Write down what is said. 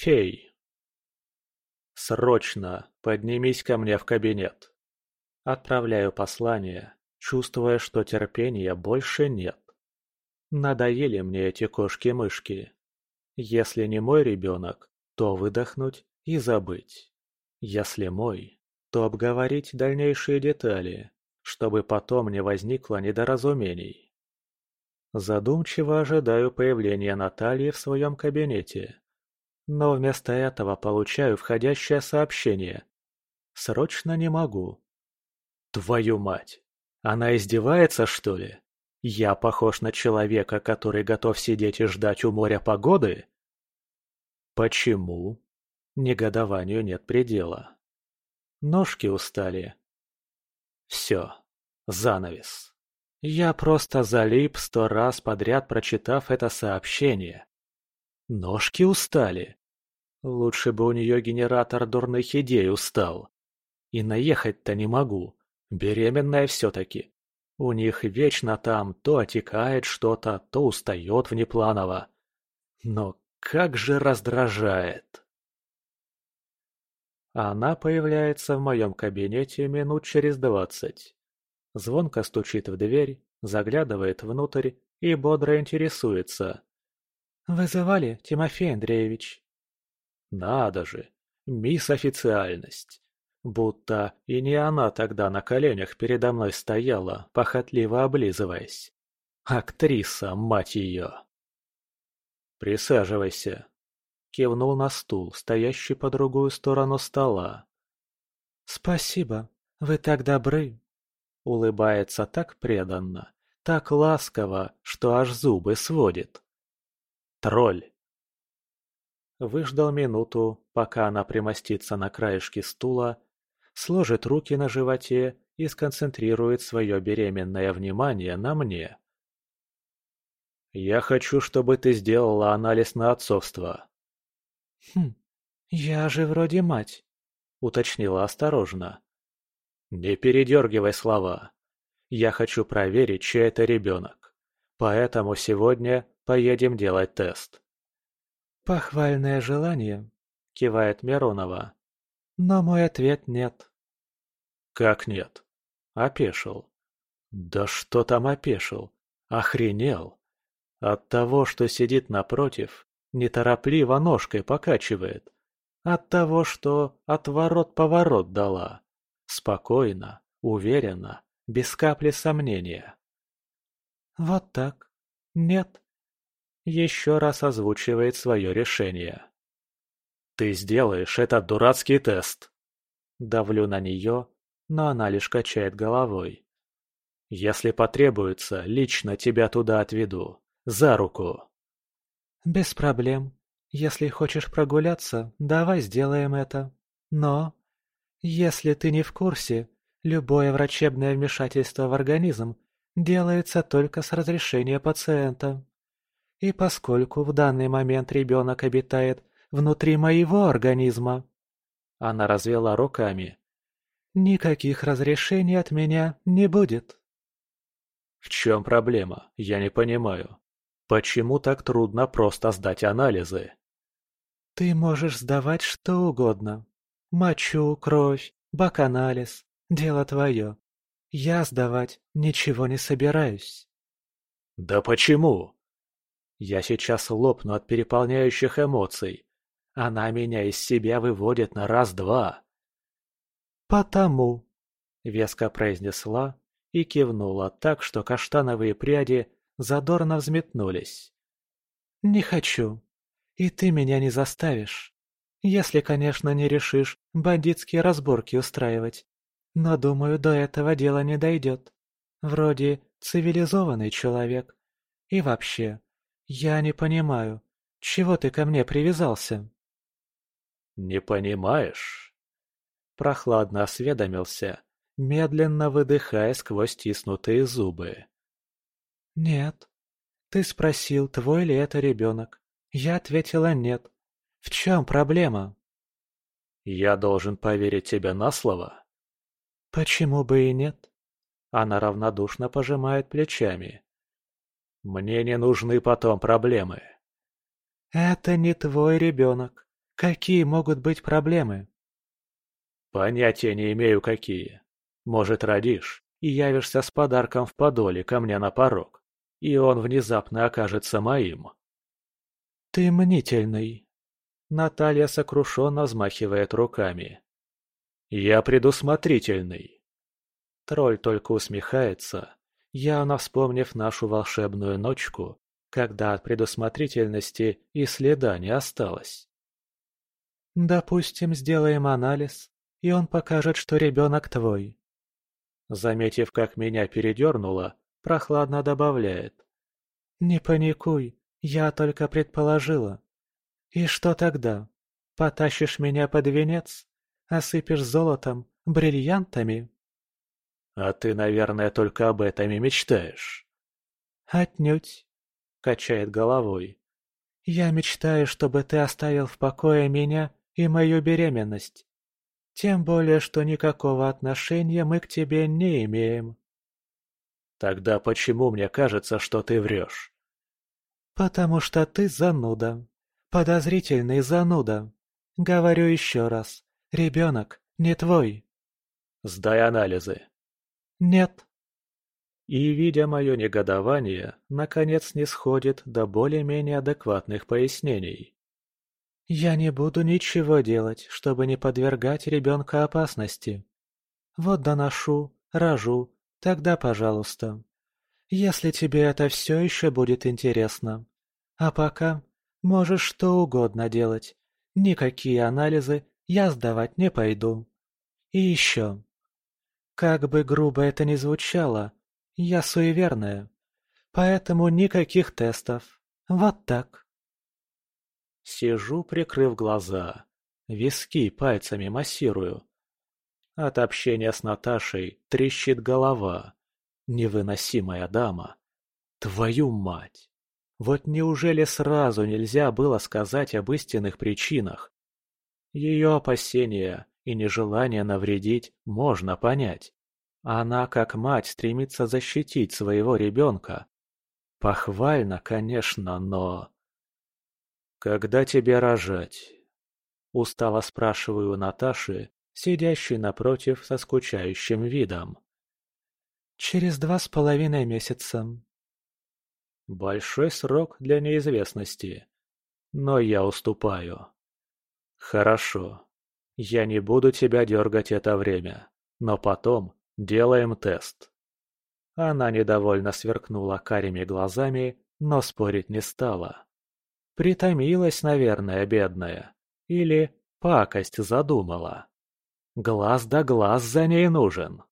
Фей. Срочно поднимись ко мне в кабинет. Отправляю послание, чувствуя, что терпения больше нет. Надоели мне эти кошки-мышки. Если не мой ребенок, то выдохнуть и забыть. Если мой, то обговорить дальнейшие детали, чтобы потом не возникло недоразумений. Задумчиво ожидаю появления Натальи в своем кабинете. Но вместо этого получаю входящее сообщение. Срочно не могу. Твою мать! Она издевается, что ли? Я похож на человека, который готов сидеть и ждать у моря погоды? Почему? Негодованию нет предела. Ножки устали. Все. Занавес. Я просто залип сто раз подряд, прочитав это сообщение. Ножки устали. Лучше бы у нее генератор дурных идей устал. И наехать-то не могу. Беременная все-таки. У них вечно там то отекает что-то, то устает внепланово. Но как же раздражает. Она появляется в моем кабинете минут через двадцать. Звонко стучит в дверь, заглядывает внутрь и бодро интересуется. «Вызывали, Тимофей Андреевич?» «Надо же! Мисс Официальность! Будто и не она тогда на коленях передо мной стояла, похотливо облизываясь. Актриса, мать ее!» «Присаживайся», — кивнул на стул, стоящий по другую сторону стола. «Спасибо, вы так добры», — улыбается так преданно, так ласково, что аж зубы сводит. «Тролль!» Выждал минуту, пока она примостится на краешке стула, сложит руки на животе и сконцентрирует свое беременное внимание на мне. «Я хочу, чтобы ты сделала анализ на отцовство». «Хм, я же вроде мать», — уточнила осторожно. «Не передергивай слова. Я хочу проверить, чей это ребенок. Поэтому сегодня поедем делать тест». «Похвальное желание», — кивает Миронова. «Но мой ответ нет». «Как нет?» «Опешил». «Да что там опешил? Охренел!» От того, что сидит напротив, неторопливо ножкой покачивает. От того, что отворот-поворот дала. Спокойно, уверенно, без капли сомнения. Вот так. Нет. Еще раз озвучивает свое решение. Ты сделаешь этот дурацкий тест. Давлю на нее, но она лишь качает головой. Если потребуется, лично тебя туда отведу. За руку!» «Без проблем. Если хочешь прогуляться, давай сделаем это. Но, если ты не в курсе, любое врачебное вмешательство в организм делается только с разрешения пациента. И поскольку в данный момент ребенок обитает внутри моего организма...» Она развела руками. «Никаких разрешений от меня не будет». «В чем проблема? Я не понимаю». Почему так трудно просто сдать анализы? Ты можешь сдавать что угодно. Мочу, кровь, бак-анализ. Дело твое. Я сдавать ничего не собираюсь. Да почему? Я сейчас лопну от переполняющих эмоций. Она меня из себя выводит на раз-два. «Потому», — веско произнесла и кивнула так, что каштановые пряди задорно взметнулись. «Не хочу. И ты меня не заставишь. Если, конечно, не решишь бандитские разборки устраивать. Но, думаю, до этого дело не дойдет. Вроде цивилизованный человек. И вообще, я не понимаю, чего ты ко мне привязался?» «Не понимаешь?» Прохладно осведомился, медленно выдыхая сквозь тиснутые зубы. «Нет. Ты спросил, твой ли это ребенок. Я ответила нет. В чем проблема?» «Я должен поверить тебе на слово?» «Почему бы и нет?» Она равнодушно пожимает плечами. «Мне не нужны потом проблемы». «Это не твой ребенок. Какие могут быть проблемы? Понятия не имею, какие. Может, родишь и явишься с подарком в подоле ко мне на порог, и он внезапно окажется моим. Ты мнительный. Наталья сокрушенно взмахивает руками. Я предусмотрительный. Тролль только усмехается, явно вспомнив нашу волшебную ночку, когда от предусмотрительности и следа не осталось. «Допустим, сделаем анализ, и он покажет, что ребенок твой». Заметив, как меня передернуло, прохладно добавляет. «Не паникуй, я только предположила. И что тогда? Потащишь меня под венец? Осыпешь золотом, бриллиантами?» «А ты, наверное, только об этом и мечтаешь». «Отнюдь качает головой. «Я мечтаю, чтобы ты оставил в покое меня и мою беременность. Тем более, что никакого отношения мы к тебе не имеем». «Тогда почему мне кажется, что ты врешь?» «Потому что ты зануда. Подозрительный зануда. Говорю еще раз. Ребенок не твой». «Сдай анализы». «Нет». И, видя мое негодование, наконец не сходит до более-менее адекватных пояснений. «Я не буду ничего делать, чтобы не подвергать ребенка опасности. Вот доношу, рожу, тогда пожалуйста. Если тебе это все еще будет интересно. А пока можешь что угодно делать. Никакие анализы я сдавать не пойду. И еще. Как бы грубо это ни звучало, я суеверная. Поэтому никаких тестов. Вот так. Сижу, прикрыв глаза. Виски пальцами массирую. От общения с Наташей трещит голова. Невыносимая дама. Твою мать! Вот неужели сразу нельзя было сказать об истинных причинах? Ее опасения и нежелание навредить можно понять. Она, как мать, стремится защитить своего ребенка. Похвально, конечно, но... «Когда тебе рожать?» Устало спрашиваю Наташи, сидящей напротив со скучающим видом. «Через два с половиной месяца». Большой срок для неизвестности. Но я уступаю. Хорошо. Я не буду тебя дергать это время. Но потом Делаем тест. Она недовольно сверкнула карими глазами, но спорить не стала. Притомилась, наверное, бедная. Или пакость задумала. Глаз да глаз за ней нужен.